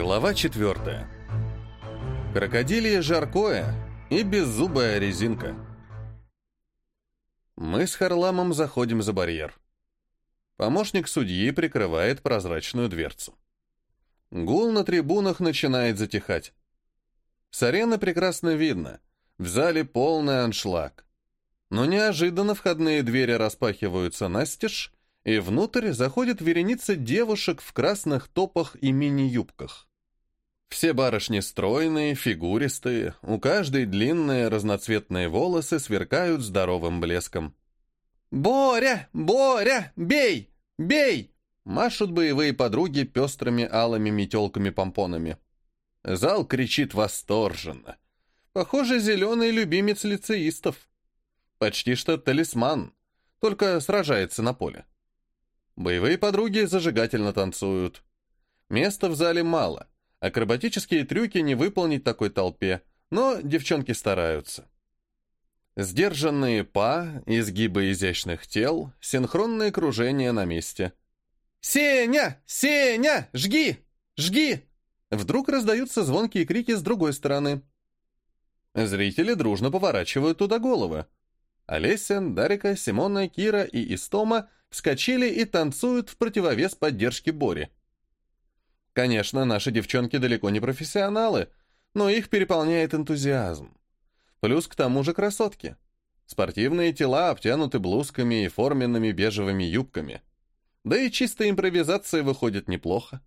Глава четвертая. Крокодилье жаркое и беззубая резинка. Мы с Харламом заходим за барьер. Помощник судьи прикрывает прозрачную дверцу. Гул на трибунах начинает затихать. С арены прекрасно видно. В зале полный аншлаг. Но неожиданно входные двери распахиваются настежь, и внутрь заходит вереница девушек в красных топах и мини-юбках. Все барышни стройные, фигуристые, у каждой длинные разноцветные волосы сверкают здоровым блеском. «Боря! Боря! Бей! Бей!» Машут боевые подруги пестрыми алыми метелками-помпонами. Зал кричит восторженно. Похоже, зеленый любимец лицеистов. Почти что талисман, только сражается на поле. Боевые подруги зажигательно танцуют. Места в зале мало. Акробатические трюки не выполнить такой толпе, но девчонки стараются. Сдержанные па, изгибы изящных тел, синхронные кружения на месте. «Сеня! Сеня! Жги! Жги!» Вдруг раздаются звонкие крики с другой стороны. Зрители дружно поворачивают туда головы. Олеся, Дарика, Симона, Кира и Истома вскочили и танцуют в противовес поддержке Бори. Конечно, наши девчонки далеко не профессионалы, но их переполняет энтузиазм. Плюс к тому же красотки. Спортивные тела обтянуты блузками и форменными бежевыми юбками. Да и чистая импровизация выходит неплохо.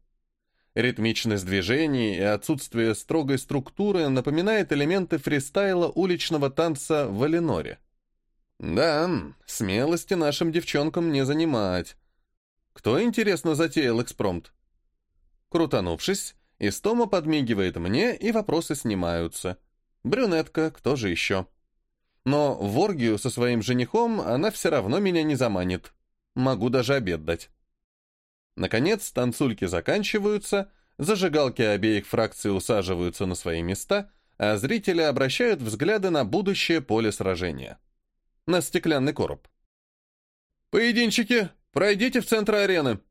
Ритмичность движений и отсутствие строгой структуры напоминает элементы фристайла уличного танца в Валеноре. Да, смелости нашим девчонкам не занимать. Кто, интересно, затеял экспромт? Крутанувшись, Истома подмигивает мне, и вопросы снимаются. Брюнетка, кто же еще? Но в оргию со своим женихом она все равно меня не заманит. Могу даже обед дать. Наконец, танцульки заканчиваются, зажигалки обеих фракций усаживаются на свои места, а зрители обращают взгляды на будущее поле сражения на стеклянный короб. «Поединчики, пройдите в центр арены!»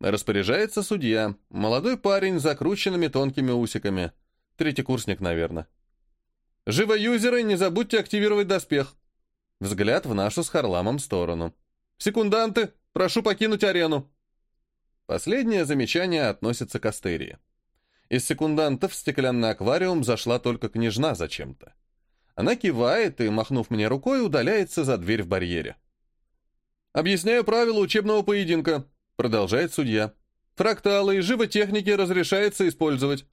Распоряжается судья, молодой парень с закрученными тонкими усиками. Третий курсник, наверное. «Живо, юзеры, не забудьте активировать доспех!» Взгляд в нашу с Харламом сторону. «Секунданты, прошу покинуть арену!» Последнее замечание относится к Астерии. Из секундантов в стеклянный аквариум зашла только княжна зачем-то. Она кивает и, махнув мне рукой, удаляется за дверь в барьере. «Объясняю правила учебного поединка», — продолжает судья. «Фракталы и животехники разрешается использовать,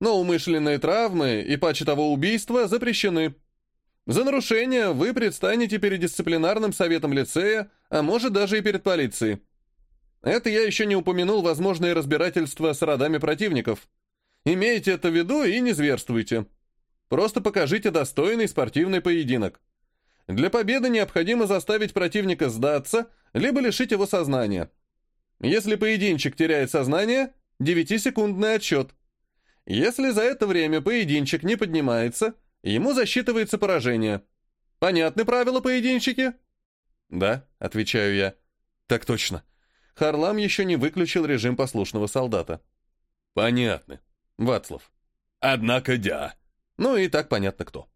но умышленные травмы и паче того убийства запрещены. За нарушение вы предстанете перед дисциплинарным советом лицея, а может даже и перед полицией. Это я еще не упомянул возможные разбирательства с родами противников. Имейте это в виду и не зверствуйте. Просто покажите достойный спортивный поединок. Для победы необходимо заставить противника сдаться, либо лишить его сознания. Если поединчик теряет сознание, 9-секундный отсчет. Если за это время поединчик не поднимается, ему засчитывается поражение. Понятны правила поединчики? Да, отвечаю я. Так точно. Харлам еще не выключил режим послушного солдата. Понятно. Вацлав. Однако да. Ну и так понятно кто.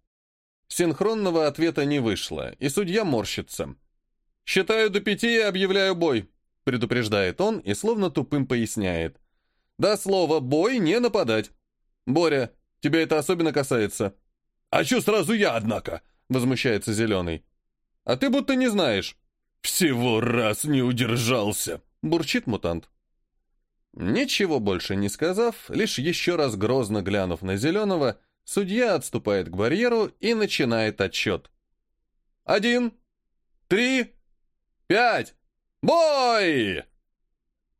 Синхронного ответа не вышло, и судья морщится. «Считаю до пяти и объявляю бой», — предупреждает он и словно тупым поясняет. «Да слово «бой» не нападать. Боря, тебя это особенно касается». «А чё сразу я, однако?» — возмущается Зеленый. «А ты будто не знаешь». «Всего раз не удержался», — бурчит мутант. Ничего больше не сказав, лишь еще раз грозно глянув на Зеленого, Судья отступает к барьеру и начинает отсчет. «Один, три, пять! Бой!»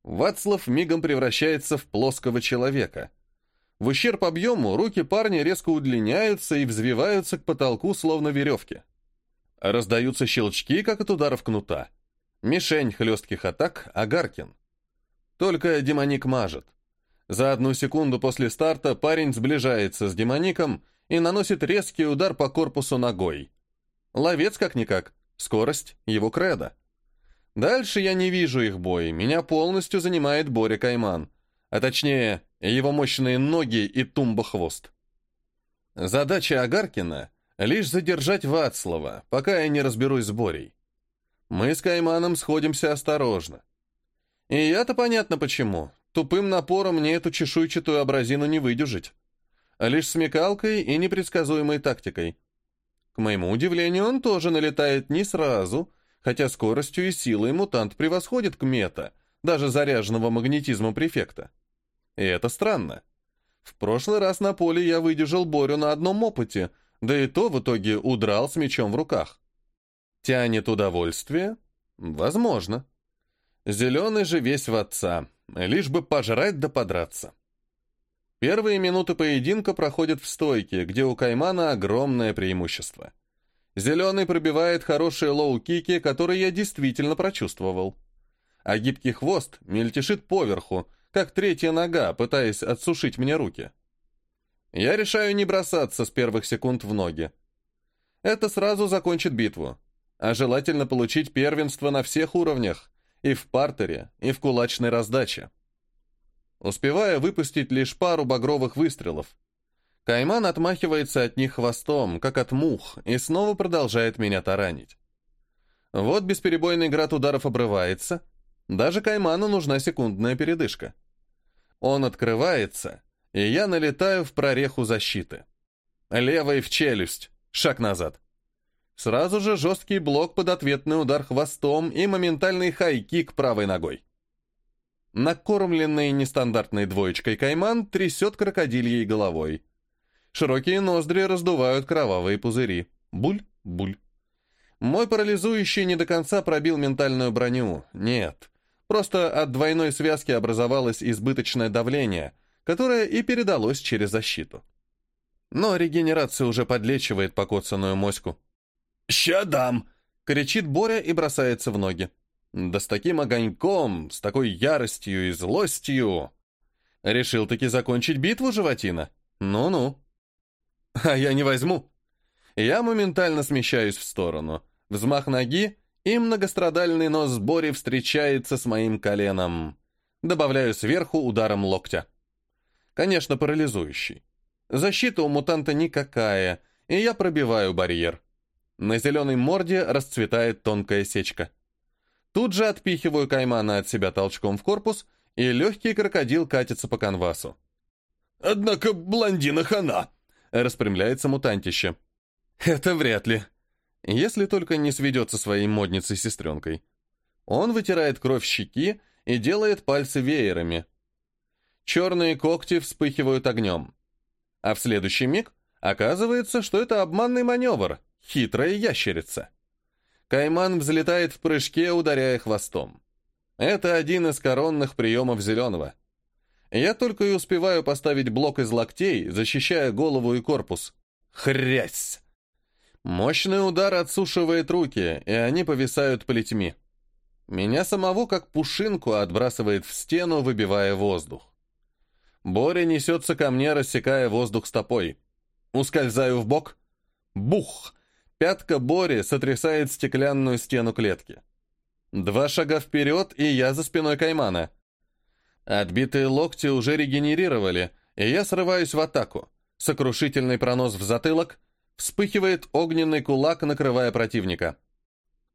Вацлав мигом превращается в плоского человека. В ущерб объему руки парня резко удлиняются и взвиваются к потолку, словно веревки. Раздаются щелчки, как от ударов кнута. Мишень хлестких атак — Агаркин. Только демоник мажет. За одну секунду после старта парень сближается с демоником и наносит резкий удар по корпусу ногой. Ловец как-никак, скорость — его кредо. Дальше я не вижу их бой, меня полностью занимает Боря Кайман. А точнее, его мощные ноги и тумбохвост. Задача Агаркина — лишь задержать Вацлава, пока я не разберусь с Борей. Мы с Кайманом сходимся осторожно. И я-то понятно почему. Тупым напором мне эту чешуйчатую абразину не выдержать. А лишь смекалкой и непредсказуемой тактикой. К моему удивлению, он тоже налетает не сразу, хотя скоростью и силой мутант превосходит Кмета, даже заряженного магнетизмом префекта. И это странно. В прошлый раз на поле я выдержал Борю на одном опыте, да и то в итоге удрал с мечом в руках. Тянет удовольствие? Возможно. Зеленый же весь в отца, лишь бы пожрать да подраться. Первые минуты поединка проходят в стойке, где у Каймана огромное преимущество. Зеленый пробивает хорошие лоу-кики, которые я действительно прочувствовал. А гибкий хвост мельтешит поверху, как третья нога, пытаясь отсушить мне руки. Я решаю не бросаться с первых секунд в ноги. Это сразу закончит битву. А желательно получить первенство на всех уровнях, и в партере, и в кулачной раздаче. Успевая выпустить лишь пару багровых выстрелов. Кайман отмахивается от них хвостом, как от мух, и снова продолжает меня таранить. Вот бесперебойный град ударов обрывается, даже Кайману нужна секундная передышка. Он открывается, и я налетаю в прореху защиты. Левой в челюсть, шаг назад. Сразу же жесткий блок под ответный удар хвостом и моментальный хай-кик правой ногой. Накормленный нестандартной двоечкой кайман трясет крокодильей головой. Широкие ноздри раздувают кровавые пузыри. Буль-буль. Мой парализующий не до конца пробил ментальную броню. Нет. Просто от двойной связки образовалось избыточное давление, которое и передалось через защиту. Но регенерация уже подлечивает покоцанную моську. «Ща дам!» — кричит Боря и бросается в ноги. Да с таким огоньком, с такой яростью и злостью. Решил-таки закончить битву, животина? Ну-ну. А я не возьму. Я моментально смещаюсь в сторону. Взмах ноги, и многострадальный нос Бори встречается с моим коленом. Добавляю сверху ударом локтя. Конечно, парализующий. Защита у мутанта никакая, и я пробиваю барьер. На зеленой морде расцветает тонкая сечка. Тут же отпихиваю каймана от себя толчком в корпус, и легкий крокодил катится по канвасу. «Однако блондина хана!» — распрямляется мутантище. «Это вряд ли. Если только не сведется своей модницей-сестренкой. Он вытирает кровь щеки и делает пальцы веерами. Черные когти вспыхивают огнем. А в следующий миг оказывается, что это обманный маневр, хитрая ящерица. Кайман взлетает в прыжке, ударяя хвостом. Это один из коронных приемов зеленого. Я только и успеваю поставить блок из локтей, защищая голову и корпус. Хрясь! Мощный удар отсушивает руки, и они повисают плетьми. Меня самого, как пушинку, отбрасывает в стену, выбивая воздух. Боря несется ко мне, рассекая воздух стопой. Ускользаю в бок. Бух! Пятка Бори сотрясает стеклянную стену клетки. Два шага вперед, и я за спиной Каймана. Отбитые локти уже регенерировали, и я срываюсь в атаку. Сокрушительный пронос в затылок, вспыхивает огненный кулак, накрывая противника.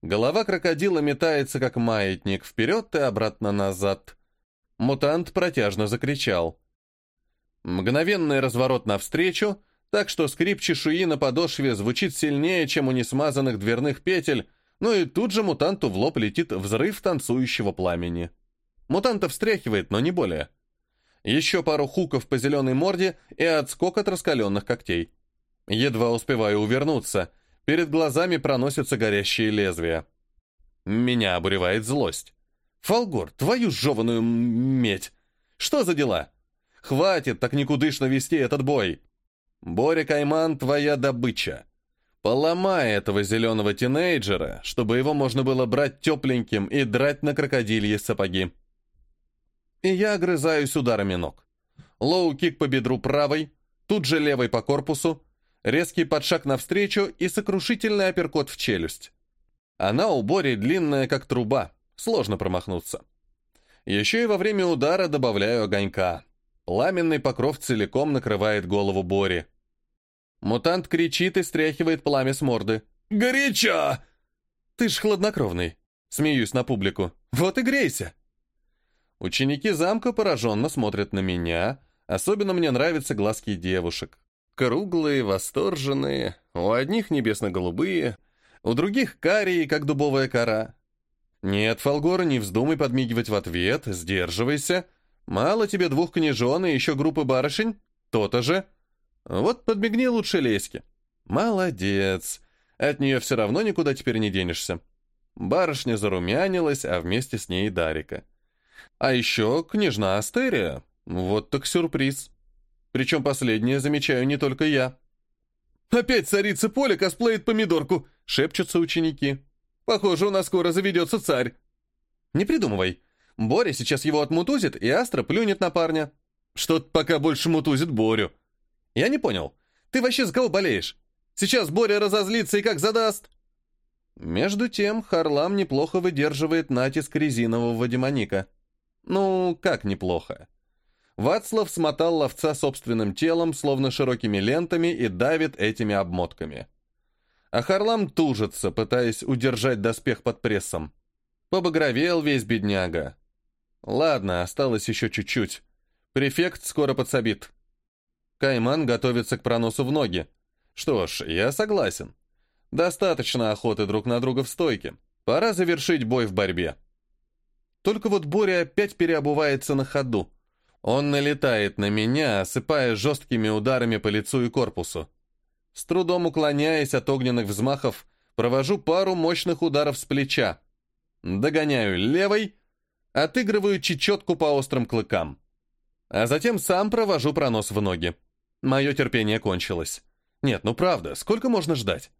Голова крокодила метается, как маятник, вперед и обратно назад. Мутант протяжно закричал. Мгновенный разворот навстречу — так что скрип чешуи на подошве звучит сильнее, чем у несмазанных дверных петель, ну и тут же мутанту в лоб летит взрыв танцующего пламени. Мутанта встряхивает, но не более. Еще пару хуков по зеленой морде и отскок от раскаленных когтей. Едва успеваю увернуться. Перед глазами проносятся горящие лезвия. Меня обуревает злость. «Фолгор, твою жеваную медь! Что за дела? Хватит так никудышно вести этот бой!» Боря Кайман — твоя добыча. Поломай этого зеленого тинейджера, чтобы его можно было брать тепленьким и драть на крокодилье сапоги. И я огрызаюсь ударами ног. Лоу-кик по бедру правой, тут же левой по корпусу, резкий подшаг навстречу и сокрушительный апперкот в челюсть. Она у Бори длинная, как труба, сложно промахнуться. Еще и во время удара добавляю огонька. Пламенный покров целиком накрывает голову Бори. Мутант кричит и стряхивает пламя с морды. «Горячо!» «Ты ж хладнокровный!» Смеюсь на публику. «Вот и грейся!» Ученики замка пораженно смотрят на меня. Особенно мне нравятся глазки девушек. Круглые, восторженные, у одних небесно-голубые, у других карие, как дубовая кора. Нет, Фолгора, не вздумай подмигивать в ответ, сдерживайся. Мало тебе двух княжон и еще группы барышень? То-то же. Вот подмигни лучше Леське. Молодец. От нее все равно никуда теперь не денешься. Барышня зарумянилась, а вместе с ней и Дарика. А еще княжна Астерия. Вот так сюрприз. Причем последнее замечаю не только я. «Опять царица Поля косплеит помидорку!» — шепчутся ученики. «Похоже, у нас скоро заведется царь». «Не придумывай. Боря сейчас его отмутузит, и Астра плюнет на парня». «Что-то пока больше мутузит Борю». «Я не понял. Ты вообще за кого болеешь? Сейчас Боря разозлится и как задаст». Между тем, Харлам неплохо выдерживает натиск резинового демоника. Ну, как неплохо. Вацлав смотал ловца собственным телом, словно широкими лентами, и давит этими обмотками. А Харлам тужится, пытаясь удержать доспех под прессом. Побагровел весь бедняга. Ладно, осталось еще чуть-чуть. Префект скоро подсобит. Кайман готовится к проносу в ноги. Что ж, я согласен. Достаточно охоты друг на друга в стойке. Пора завершить бой в борьбе. Только вот Боря опять переобувается на ходу. Он налетает на меня, осыпая жесткими ударами по лицу и корпусу. С трудом уклоняясь от огненных взмахов, провожу пару мощных ударов с плеча. Догоняю левой, отыгрываю чечетку по острым клыкам. А затем сам провожу пронос в ноги. Мое терпение кончилось. Нет, ну правда, сколько можно ждать?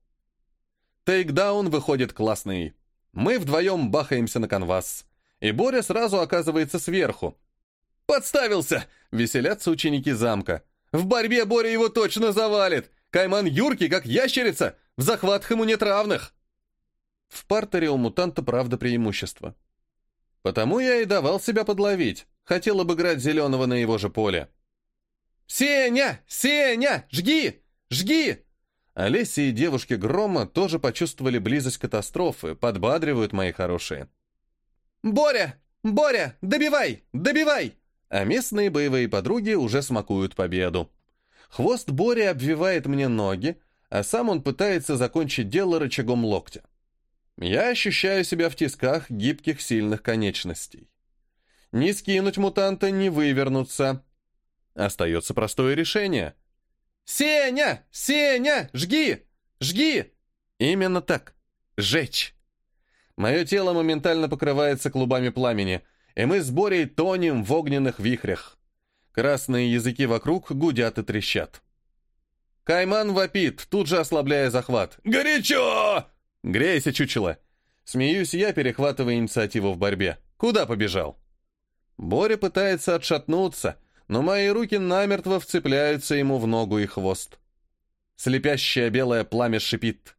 Тейкдаун выходит классный. Мы вдвоем бахаемся на канвас. И Боря сразу оказывается сверху, «Подставился!» — веселятся ученики замка. «В борьбе Боря его точно завалит! Кайман юркий, как ящерица! В захватах ему нет равных!» В партере у мутанта правда преимущество. Потому я и давал себя подловить. Хотел обыграть зеленого на его же поле. «Сеня! Сеня! Жги! Жги!» Олеся и девушки Грома тоже почувствовали близость катастрофы, подбадривают мои хорошие. «Боря! Боря! Добивай! Добивай!» а местные боевые подруги уже смакуют победу. Хвост Бори обвивает мне ноги, а сам он пытается закончить дело рычагом локтя. Я ощущаю себя в тисках гибких сильных конечностей. Не скинуть мутанта, не вывернуться. Остается простое решение. «Сеня! Сеня! Жги! Жги!» Именно так. Жечь. Мое тело моментально покрывается клубами пламени — и мы с Борей тонем в огненных вихрях. Красные языки вокруг гудят и трещат. Кайман вопит, тут же ослабляя захват. «Горячо!» «Грейся, чучело!» Смеюсь я, перехватывая инициативу в борьбе. «Куда побежал?» Боря пытается отшатнуться, но мои руки намертво вцепляются ему в ногу и хвост. Слепящее белое пламя шипит.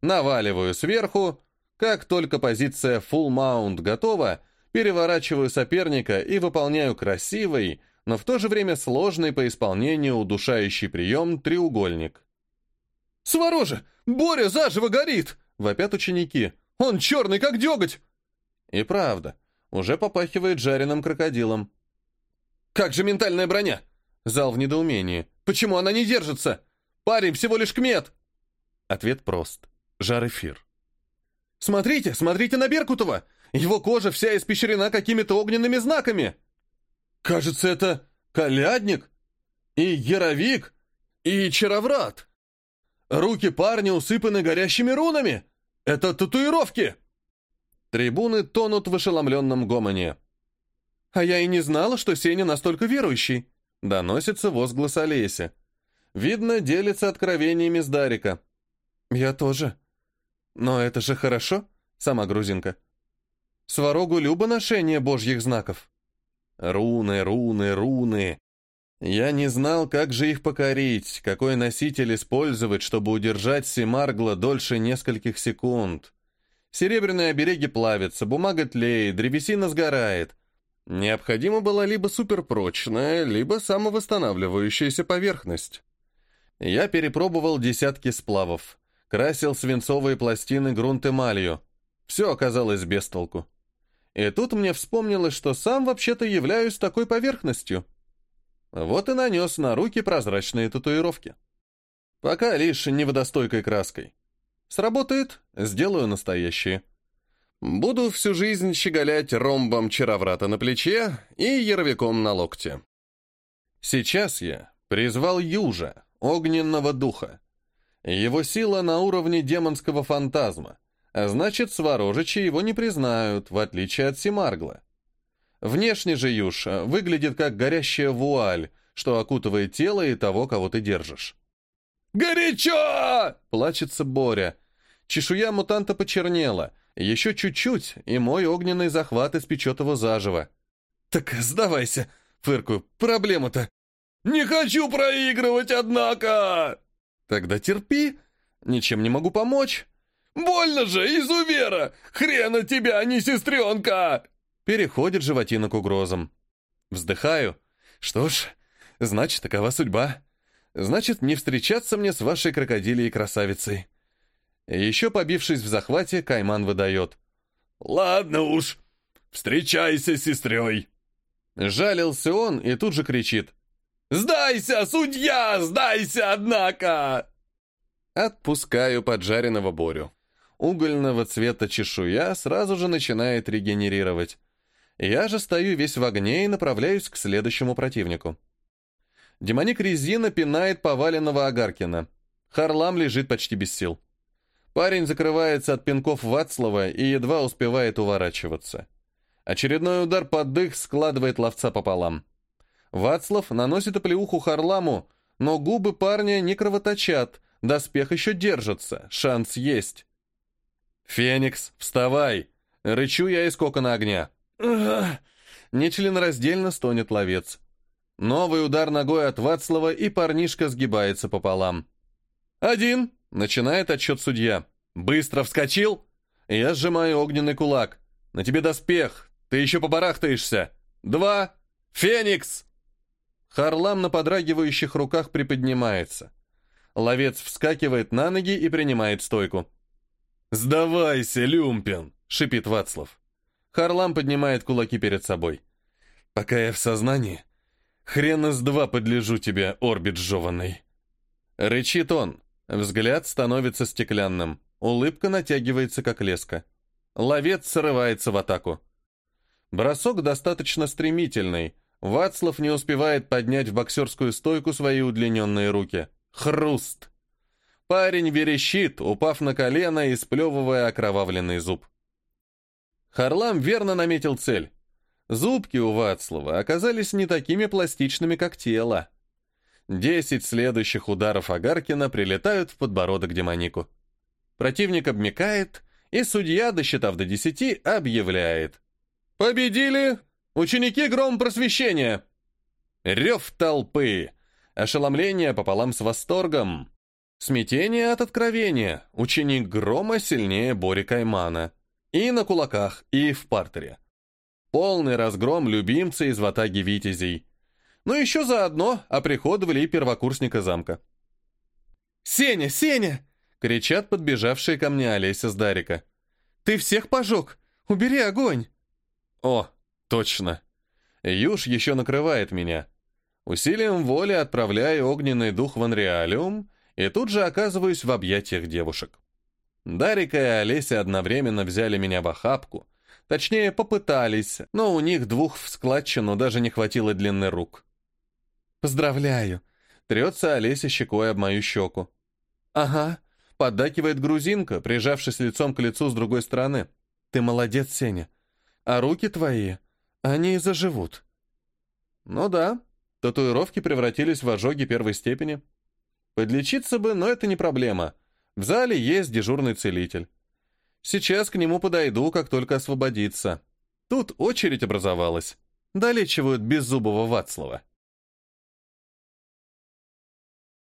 Наваливаю сверху. Как только позиция full mount готова, переворачиваю соперника и выполняю красивый, но в то же время сложный по исполнению удушающий прием треугольник. «Свороже! Боря заживо горит!» — вопят ученики. «Он черный, как деготь!» И правда, уже попахивает жареным крокодилом. «Как же ментальная броня?» Зал в недоумении. «Почему она не держится? Парень всего лишь кмет!» Ответ прост. Жар-эфир. «Смотрите, смотрите на Беркутова! Его кожа вся испещрена какими-то огненными знаками. Кажется, это колядник и яровик и чароврат. Руки парня усыпаны горящими рунами. Это татуировки. Трибуны тонут в ошеломленном гомоне. «А я и не знала, что Сеня настолько верующий», — доносится возглас Олеся. Видно, делится откровениями с Дарика. «Я тоже. Но это же хорошо, сама грузинка». Сварогу любо ношение божьих знаков. Руны, руны, руны. Я не знал, как же их покорить, какой носитель использовать, чтобы удержать Семаргла дольше нескольких секунд. Серебряные обереги плавятся, бумага тлеет, древесина сгорает. Необходима была либо суперпрочная, либо самовосстанавливающаяся поверхность. Я перепробовал десятки сплавов, красил свинцовые пластины грунт эмалью. Все оказалось без толку. И тут мне вспомнилось, что сам вообще-то являюсь такой поверхностью. Вот и нанес на руки прозрачные татуировки. Пока лишь неводостойкой краской. Сработает, сделаю настоящие. Буду всю жизнь щеголять ромбом чароврата на плече и яровиком на локте. Сейчас я призвал Южа, огненного духа. Его сила на уровне демонского фантазма, а значит, сворожичи его не признают, в отличие от Симаргла. Внешне же Юж выглядит как горящая вуаль, что окутывает тело и того, кого ты держишь. «Горячо!» — плачется Боря. Чешуя мутанта почернела — еще чуть-чуть, и мой огненный захват испечет его заживо. «Так сдавайся!» — фыркую. «Проблема-то!» «Не хочу проигрывать, однако!» «Тогда терпи. Ничем не могу помочь». «Больно же, изувера! Хрена тебя, а не сестренка!» Переходит животина к угрозам. Вздыхаю. Что ж, значит, такова судьба. Значит, не встречаться мне с вашей крокодилией красавицей. Еще побившись в захвате, Кайман выдает. «Ладно уж, встречайся с сестрой!» Жалился он и тут же кричит. «Сдайся, судья! Сдайся, однако!» Отпускаю поджаренного Борю. Угольного цвета чешуя сразу же начинает регенерировать. Я же стою весь в огне и направляюсь к следующему противнику. Демоник резина пинает поваленного Агаркина. Харлам лежит почти без сил. Парень закрывается от пинков Вацлава и едва успевает уворачиваться. Очередной удар под дых складывает ловца пополам. Вацлав наносит оплеуху Харламу, но губы парня не кровоточат, доспех еще держится, шанс есть. «Феникс, вставай!» Рычу я из кокона огня. Нечленораздельно стонет ловец. Новый удар ногой от Вацлава, и парнишка сгибается пополам. «Один!» Начинает отсчет судья. «Быстро вскочил?» Я сжимаю огненный кулак. «На тебе доспех. Ты еще побарахтаешься. Два. Феникс!» Харлам на подрагивающих руках приподнимается. Ловец вскакивает на ноги и принимает стойку. «Сдавайся, Люмпин!» — шипит Вацлав. Харлам поднимает кулаки перед собой. «Пока я в сознании, хрен из два подлежу тебе, орбит жеванный!» Рычит он, Взгляд становится стеклянным. Улыбка натягивается, как леска. Ловец срывается в атаку. Бросок достаточно стремительный. Вацлав не успевает поднять в боксерскую стойку свои удлиненные руки. Хруст! Парень верещит, упав на колено и сплевывая окровавленный зуб. Харлам верно наметил цель. Зубки у Вацлава оказались не такими пластичными, как тело. Десять следующих ударов Агаркина прилетают в подбородок демонику. Противник обмекает, и судья, досчитав до десяти, объявляет. «Победили! Ученики Гром Просвещения!» Рев толпы, ошеломление пополам с восторгом, смятение от откровения, ученик Грома сильнее Бори Каймана. И на кулаках, и в партере. Полный разгром любимца из ватаги витязей – но еще заодно оприходовали и первокурсника замка. «Сеня, Сеня!» — кричат подбежавшие ко мне Олеся с Дарика. «Ты всех пожег! Убери огонь!» «О, точно! Юж еще накрывает меня. Усилием воли отправляю огненный дух в Анреалиум и тут же оказываюсь в объятиях девушек. Дарика и Олеся одновременно взяли меня в охапку, точнее, попытались, но у них двух в складчину даже не хватило длины рук. «Поздравляю!» — трется Олеся щекой об мою щеку. «Ага», — поддакивает грузинка, прижавшись лицом к лицу с другой стороны. «Ты молодец, Сеня. А руки твои, они заживут». «Ну да, татуировки превратились в ожоги первой степени. Подлечиться бы, но это не проблема. В зале есть дежурный целитель. Сейчас к нему подойду, как только освободится. Тут очередь образовалась. Долечивают беззубого Вацлава.